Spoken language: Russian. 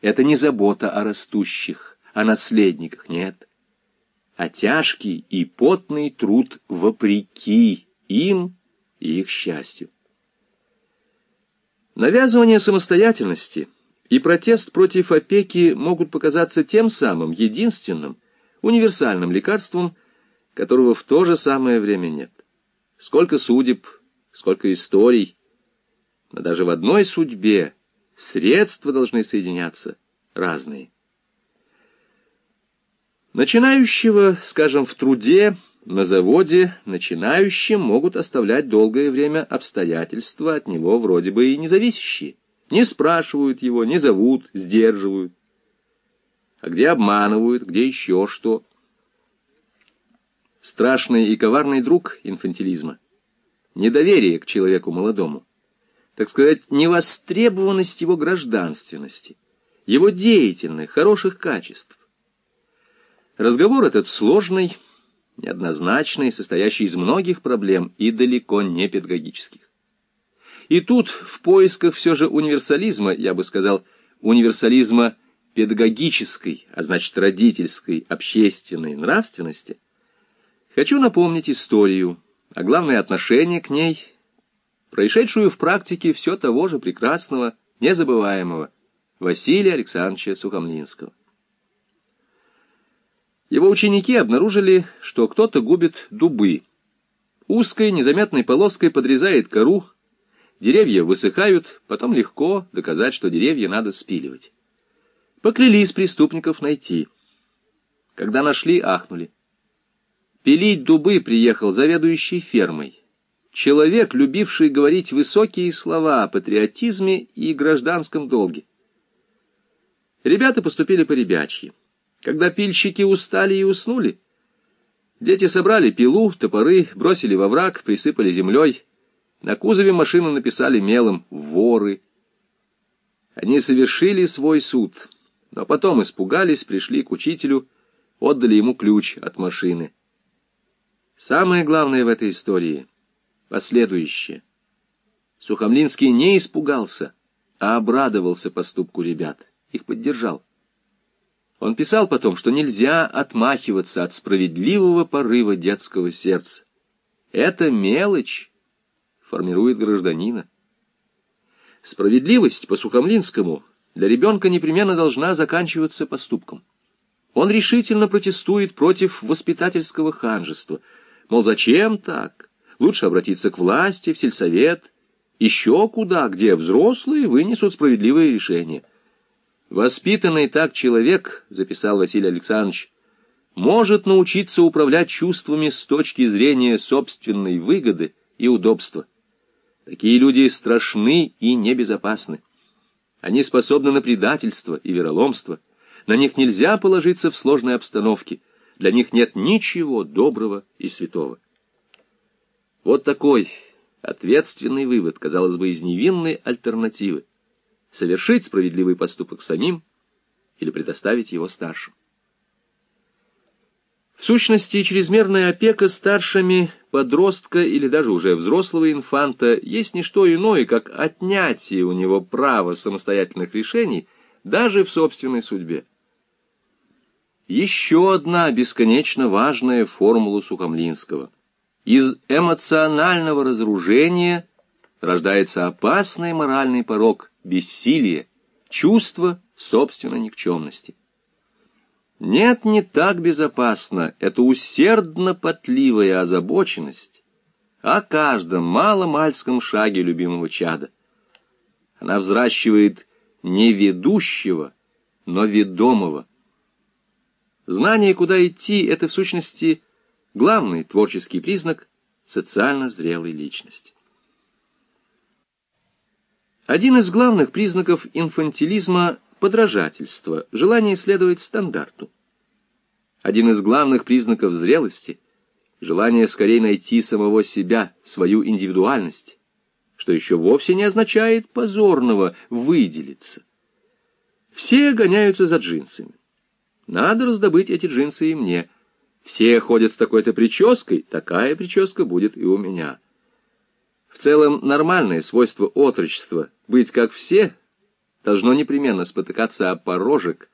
Это не забота о растущих, о наследниках, нет. А тяжкий и потный труд вопреки им и их счастью. Навязывание самостоятельности и протест против опеки могут показаться тем самым единственным, универсальным лекарством, которого в то же самое время нет. Сколько судеб, сколько историй, но даже в одной судьбе средства должны соединяться разные. Начинающего, скажем, в труде, на заводе, начинающим могут оставлять долгое время обстоятельства от него вроде бы и независящие. Не спрашивают его, не зовут, сдерживают. А где обманывают, где еще что. Страшный и коварный друг инфантилизма. Недоверие к человеку молодому. Так сказать, невостребованность его гражданственности, его деятельных, хороших качеств. Разговор этот сложный, неоднозначный, состоящий из многих проблем и далеко не педагогических. И тут, в поисках все же универсализма, я бы сказал, универсализма педагогической, а значит родительской, общественной нравственности, хочу напомнить историю, а главное отношение к ней, происшедшую в практике все того же прекрасного, незабываемого Василия Александровича Сухомлинского. Его ученики обнаружили, что кто-то губит дубы. Узкой незаметной полоской подрезает кору, деревья высыхают, потом легко доказать, что деревья надо спиливать. Поклялись преступников найти. Когда нашли, ахнули. Пилить дубы приехал заведующий фермой. Человек, любивший говорить высокие слова о патриотизме и гражданском долге. Ребята поступили по-ребячьи. Когда пильщики устали и уснули, дети собрали пилу, топоры, бросили во враг, присыпали землей. На кузове машины написали мелом «воры». Они совершили свой суд, но потом испугались, пришли к учителю, отдали ему ключ от машины. Самое главное в этой истории — последующее. Сухомлинский не испугался, а обрадовался поступку ребят, их поддержал. Он писал потом, что нельзя отмахиваться от справедливого порыва детского сердца. Это мелочь формирует гражданина. Справедливость по Сухомлинскому для ребенка непременно должна заканчиваться поступком. Он решительно протестует против воспитательского ханжества. Мол, зачем так? Лучше обратиться к власти, в сельсовет, еще куда, где взрослые вынесут справедливое решение. Воспитанный так человек, записал Василий Александрович, может научиться управлять чувствами с точки зрения собственной выгоды и удобства. Такие люди страшны и небезопасны. Они способны на предательство и вероломство. На них нельзя положиться в сложной обстановке. Для них нет ничего доброго и святого. Вот такой ответственный вывод, казалось бы, из невинной альтернативы совершить справедливый поступок самим или предоставить его старшим. В сущности, чрезмерная опека старшими подростка или даже уже взрослого инфанта есть не что иное, как отнятие у него права самостоятельных решений даже в собственной судьбе. Еще одна бесконечно важная формула Сухомлинского. Из эмоционального разоружения рождается опасный моральный порог, бессилие, чувство собственной никчемности. Нет, не так безопасно, это усердно-потливая озабоченность о каждом маломальском шаге любимого чада. Она взращивает не ведущего, но ведомого. Знание, куда идти, это в сущности главный творческий признак социально зрелой личности. Один из главных признаков инфантилизма – подражательство, желание следовать стандарту. Один из главных признаков зрелости – желание скорее найти самого себя, свою индивидуальность, что еще вовсе не означает позорного выделиться. Все гоняются за джинсами. Надо раздобыть эти джинсы и мне. Все ходят с такой-то прической, такая прическа будет и у меня. В целом нормальное свойство отрочества — быть как все, должно непременно спотыкаться о порожек,